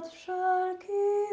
nad.